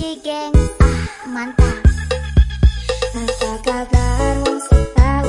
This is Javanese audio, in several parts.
Geng, ah mantap. Apa kabar wong sing tau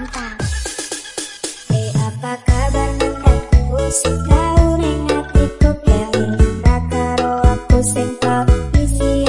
mantap. Hey, apa kabar mantapku? Sudah ingatiku kali, tak karo aku sing tak isi.